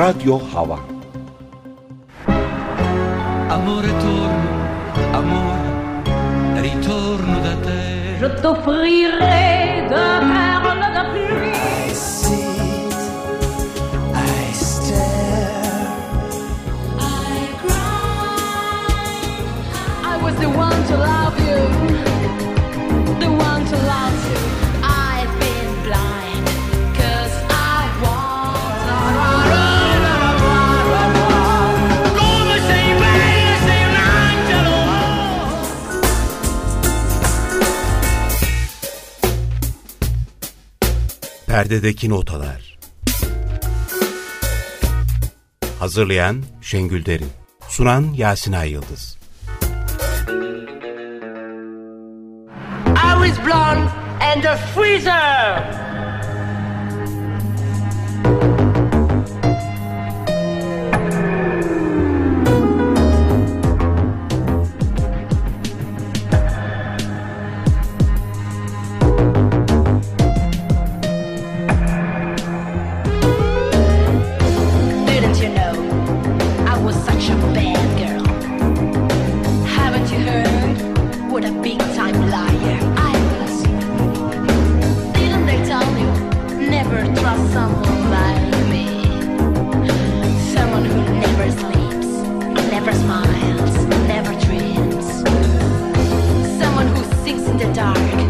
Radyo Hava Amore torno, amore, ritorno da te. Je t'offrirai de perles de pluie. I sit, I stare, I cry. I was the one to love you, the one to love you. Perdedeki notalar. Hazırlayan Şengül Derin. Sunan Yasin Ay Yıldız. I was blonde and a freezer. In the dark,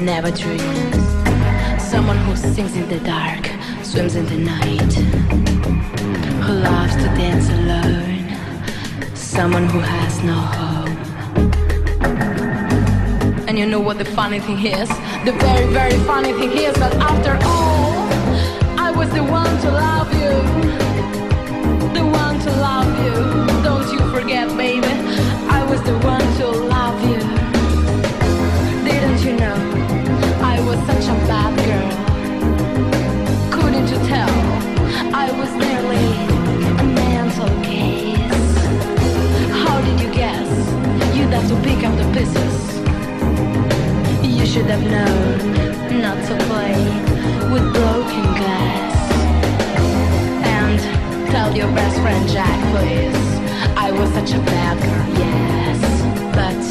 never dreams. Someone who sings in the dark, swims in the night, who loves to dance alone. Someone who has no home. And you know what the funny thing is? The very, very funny thing is that after all, I was the one to love you. The one to love you. Don't you forget, baby. I was the one should have known not to play with broken glass. And tell your best friend Jack, please. I was such a bad girl, yes. But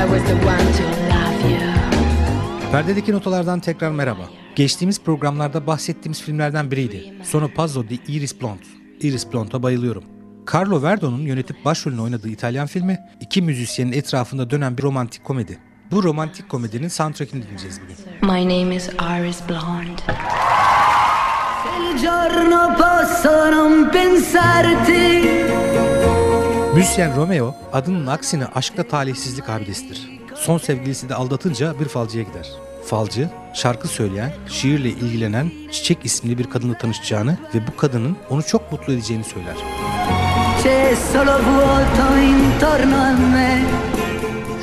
I was the one to love you. Perdedeki notalardan tekrar merhaba. Geçtiğimiz programlarda bahsettiğimiz filmlerden biriydi. Sono Pazzo di Iris Blond. Iris Blond'a bayılıyorum. Carlo Verdo'nun yönetip başrolünü oynadığı İtalyan filmi, iki müzisyenin etrafında dönen bir romantik komedi. Bu romantik komedinin soundtrackini dinleyeceğiz bugün. My name is Iris Blonde. il giorno posso non pensarti. Müzisyen Romeo adının aksine aşkla talihsizlik abidesidir. Son sevgilisi de aldatınca bir falcıya gider. Falcı, şarkı söyleyen, şiirle ilgilenen Çiçek isimli bir kadınla tanışacağını ve bu kadının onu çok mutlu edeceğini söyler. C'è solo vuoto intorno a me.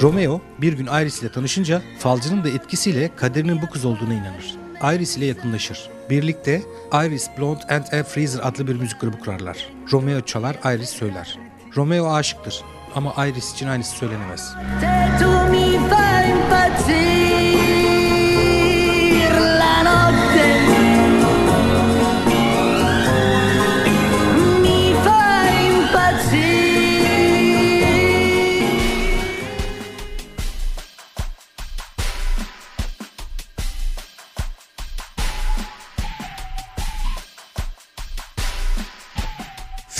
Romeo bir gün Iris ile tanışınca falcının da etkisiyle kaderinin bu kız olduğuna inanır. Iris ile yakınlaşır. Birlikte Iris Blonde and a Freezer adlı bir müzik grubu kurarlar. Romeo çalar, Iris söyler. Romeo aşıktır ama Iris için aynısı söylenemez.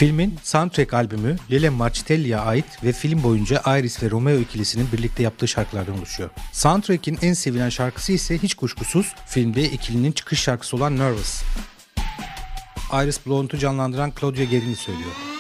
Filmin soundtrack albümü Lele Marcitelli'ye ait ve film boyunca Iris ve Romeo ikilisinin birlikte yaptığı şarkılardan oluşuyor. Soundtrack'in en sevilen şarkısı ise hiç kuşkusuz filmde ikilinin çıkış şarkısı olan Nervous. Iris Blonde'u canlandıran Claudia Gerini söylüyor.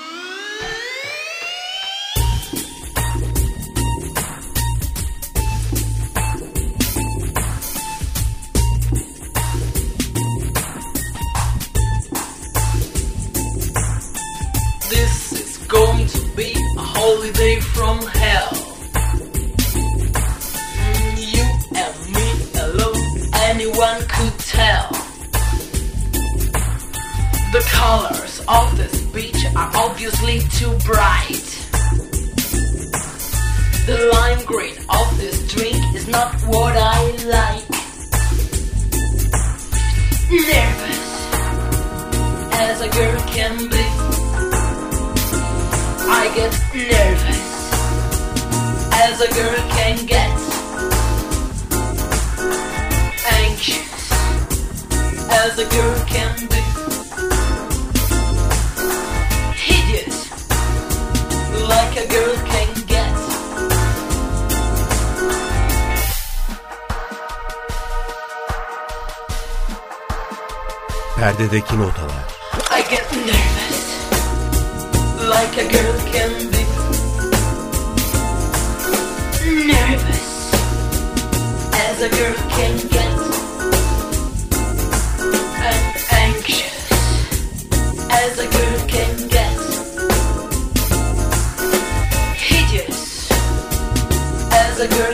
Beach are obviously too bright. The lime green of this drink is not what I like. Nervous as a girl can be. I get nervous as a girl can get. Anxious as a girl can be. Like a girl can get. Perdedeki notalar. I get nervous like a girl can be. Nervous as a girl can get. And anxious as a girl as a girl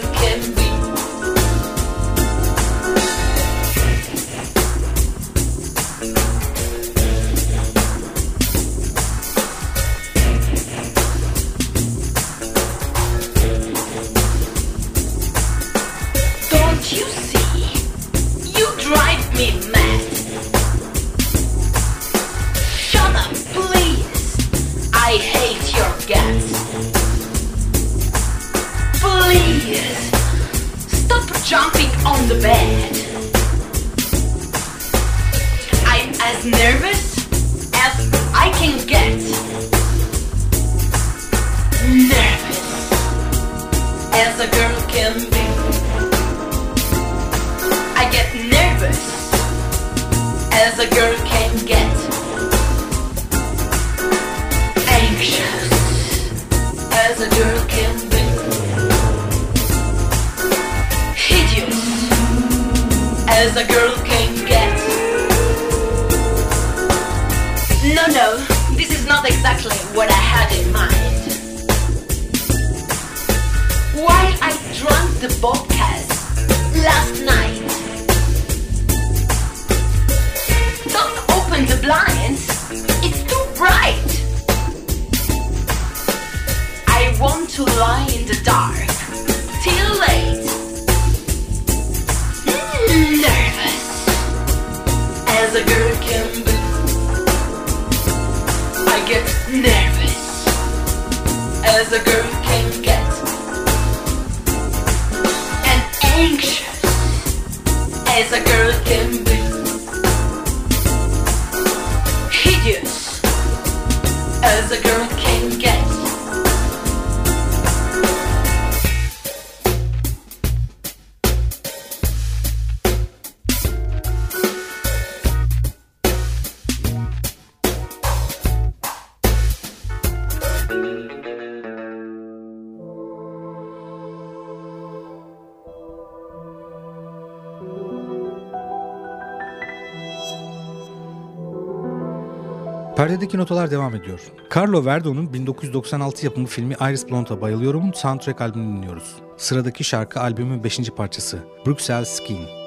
to lie in the dark till late. Nervous as a girl can be. I get nervous as a girl can get. And anxious as a girl can be. Hideous as a girl can get. Perdedeki notalar devam ediyor. Carlo Verdo'nun 1996 yapımı filmi Iris Blonde'a bayılıyorum soundtrack albümünü dinliyoruz. Sıradaki şarkı albümün 5. parçası Bruxelles Skin.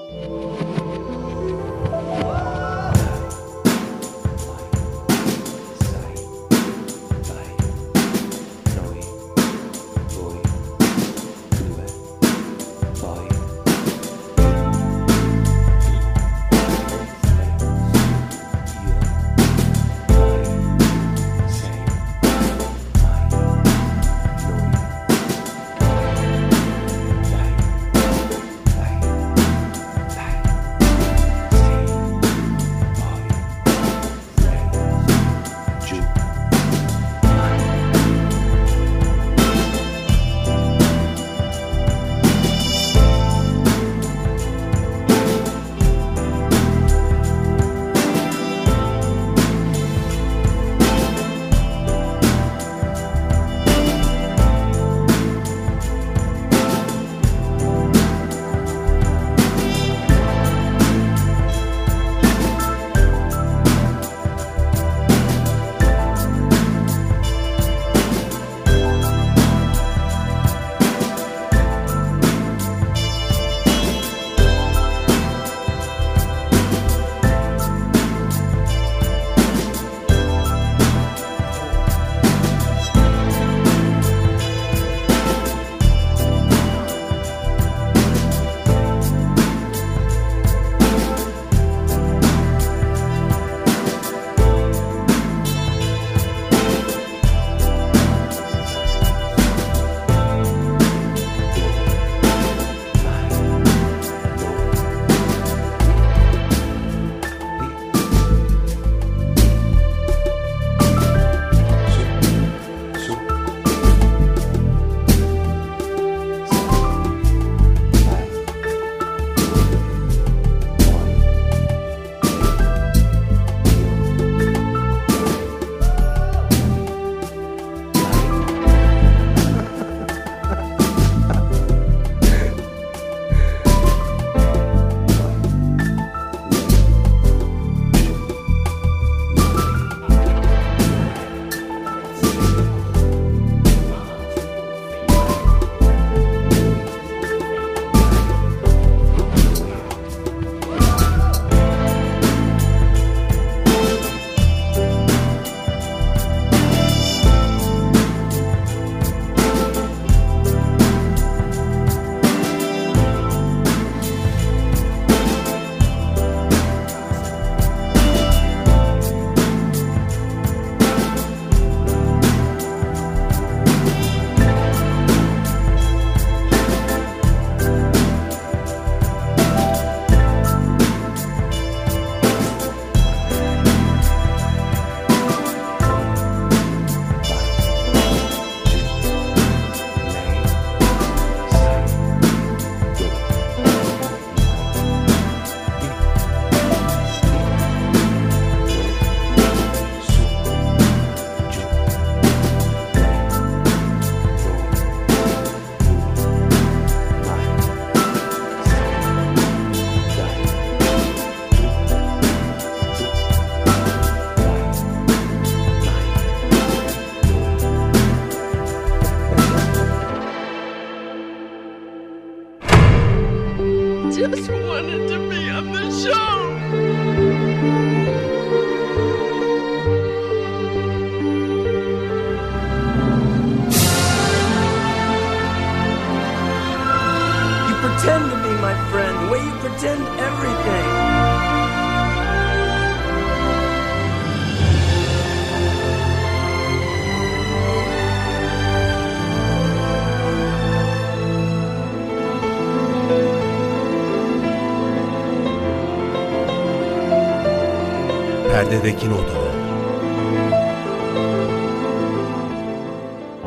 perdedeki notalar.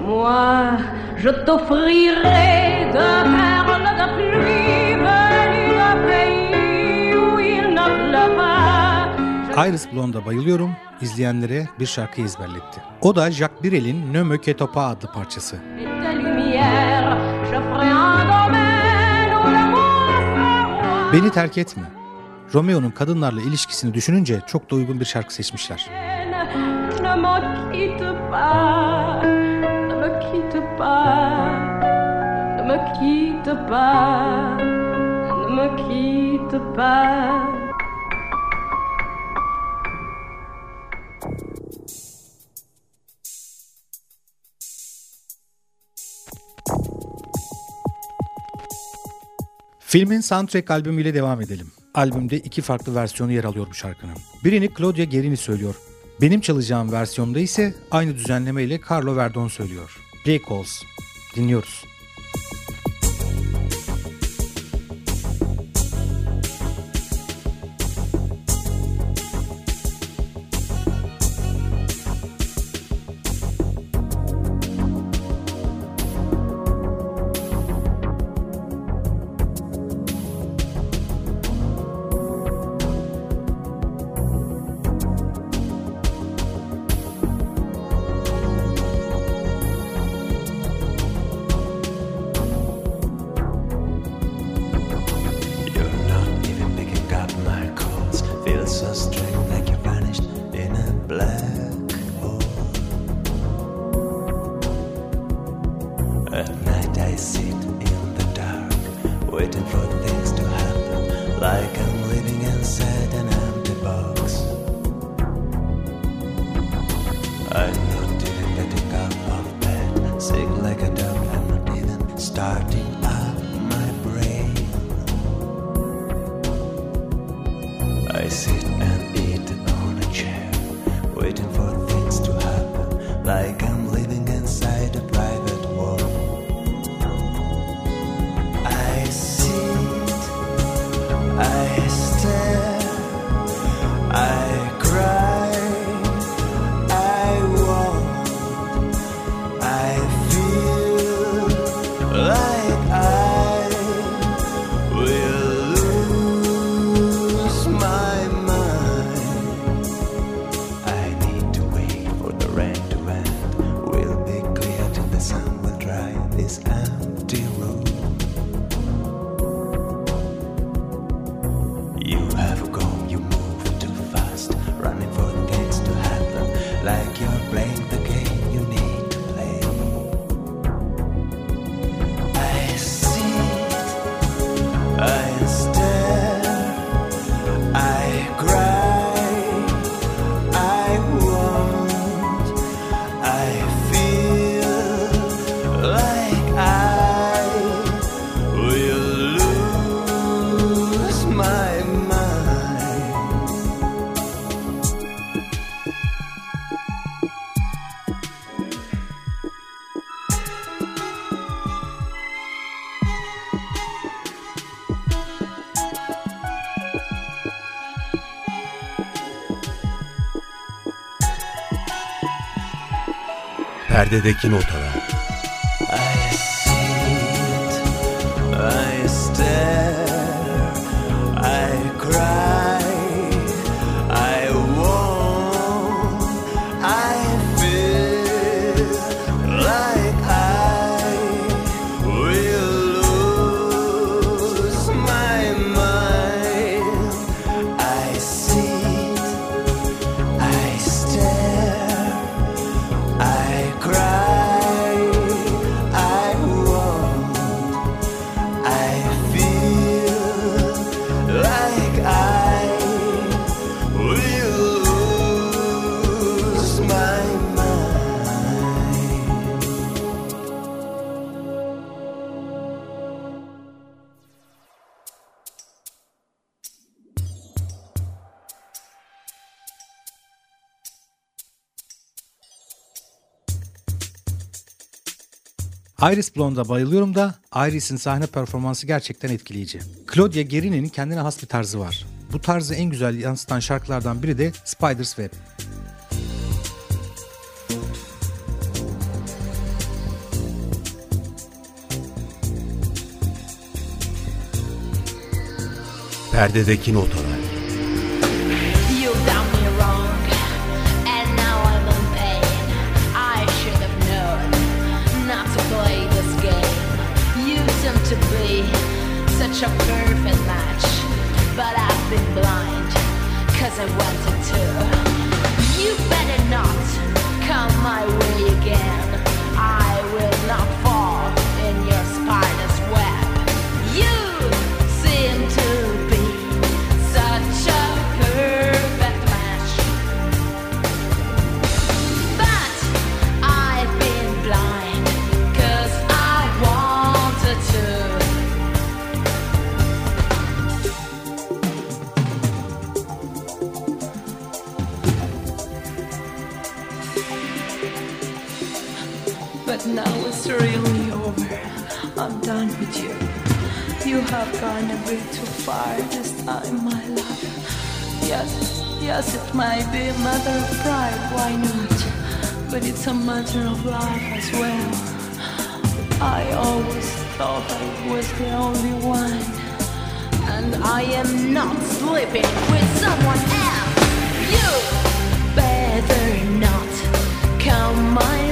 Moi, je t'offrirai de perles de pluie venues d'un pays où il ne pleut pas. Iris Blonde'a bayılıyorum, izleyenlere bir şarkı ezberletti. O da Jacques Brel'in Ne me Ketopa adlı parçası. Beni terk etme, Romeo'nun kadınlarla ilişkisini düşününce çok da uygun bir şarkı seçmişler. Filmin soundtrack albümüyle devam edelim albümde iki farklı versiyonu yer alıyor bu şarkının. Birini Claudia Gerini söylüyor. Benim çalacağım versiyonda ise aynı düzenleme ile Carlo Verdon söylüyor. Play Dinliyoruz. great employment. perdedeki notalar. Iris Blonde'a bayılıyorum da Iris'in sahne performansı gerçekten etkileyici. Claudia Gerini'nin kendine has bir tarzı var. Bu tarzı en güzel yansıtan şarkılardan biri de Spider's Web. Perdedeki notalar. Be such a perfect match, but I've been blind, cause I wanted to. You better not come my way again. It's really over. I'm done with you. You have gone a bit too far this time, my love. Yes, yes, it might be a matter of pride, why not? But it's a matter of life as well. I always thought I was the only one. And I am not sleeping with someone else. You better not come my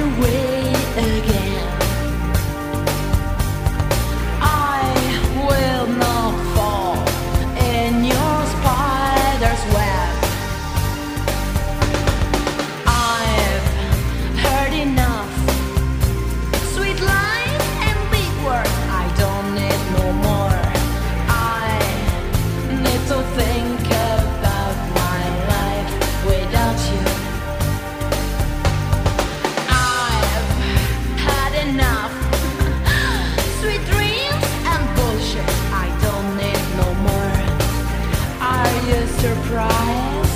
surprised?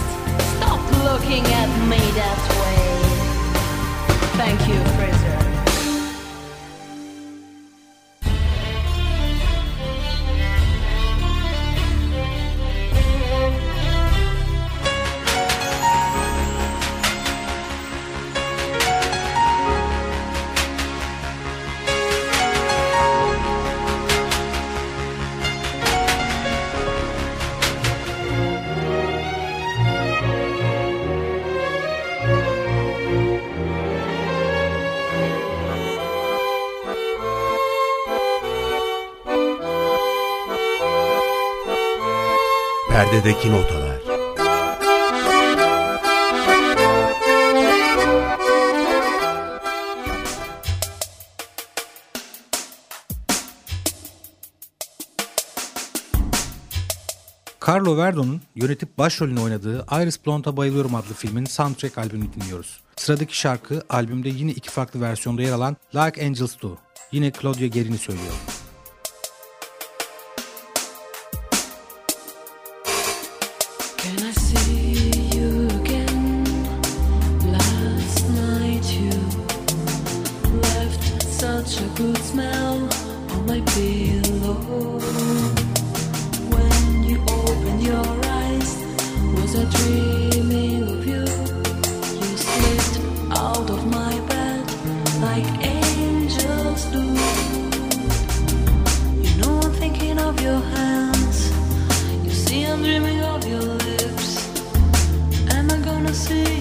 Stop looking at me that way. Thank you, Fraser. Perdedeki notalar. Carlo Verdo'nun yönetip başrolünü oynadığı Iris Blonde'a Bayılıyorum adlı filmin soundtrack albümünü dinliyoruz. Sıradaki şarkı albümde yine iki farklı versiyonda yer alan Like Angels Do. Yine Claudia Gerini söylüyor. See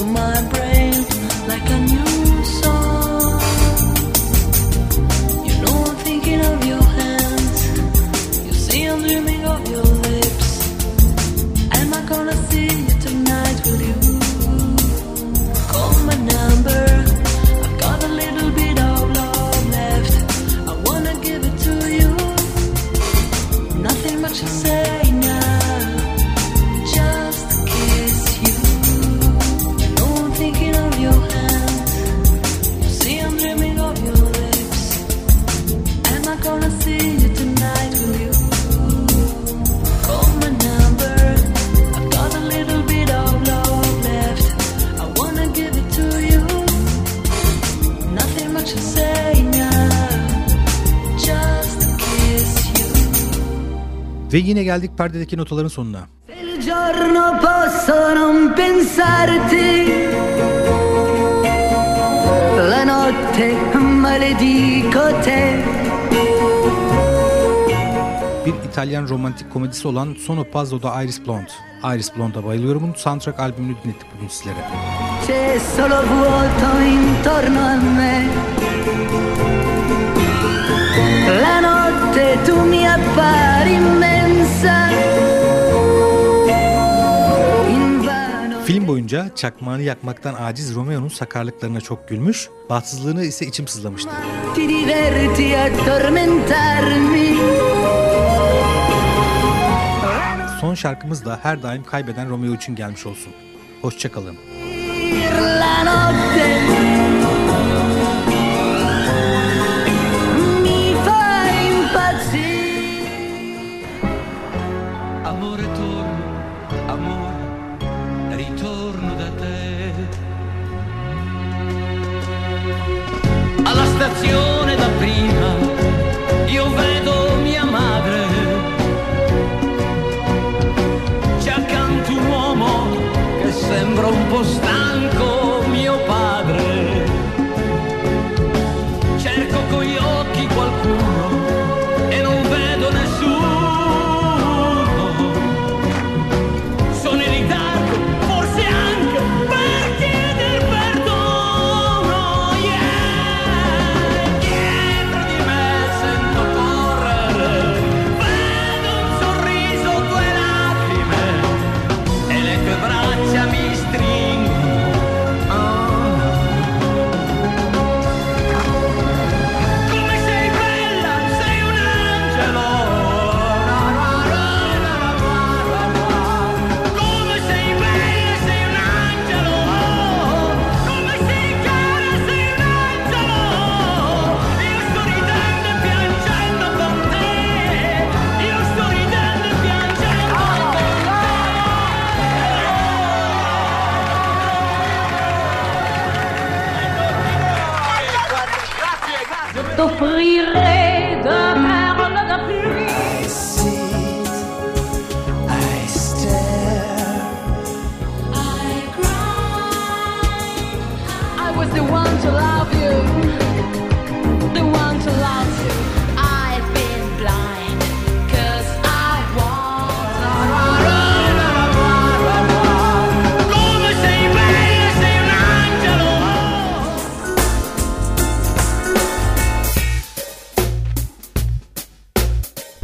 To my brain like a new Ve yine geldik perdedeki notaların sonuna. Bir İtalyan romantik komedisi olan Sono Pazzo'da Iris Blonde. Iris Blonde'a bayılıyorum'un soundtrack albümünü dinlettik bugün sizlere. C'è solo vuoto intorno a me. La notte tu mi appari immensa. Film boyunca çakmağını yakmaktan aciz Romeo'nun sakarlıklarına çok gülmüş, bahtsızlığını ise içim sızlamıştı. ti diverti a tormentarmi. Son şarkımız da her daim kaybeden Romeo için gelmiş olsun. Hoşçakalın. La notte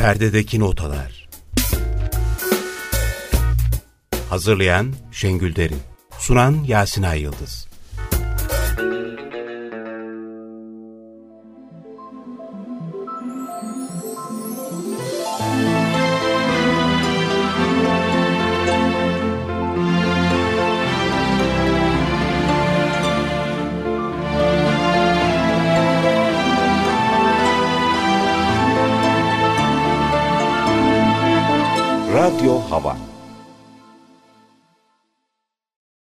Perdedeki notalar. Hazırlayan Şengül Derin. Sunan Yasin Ay Yıldız.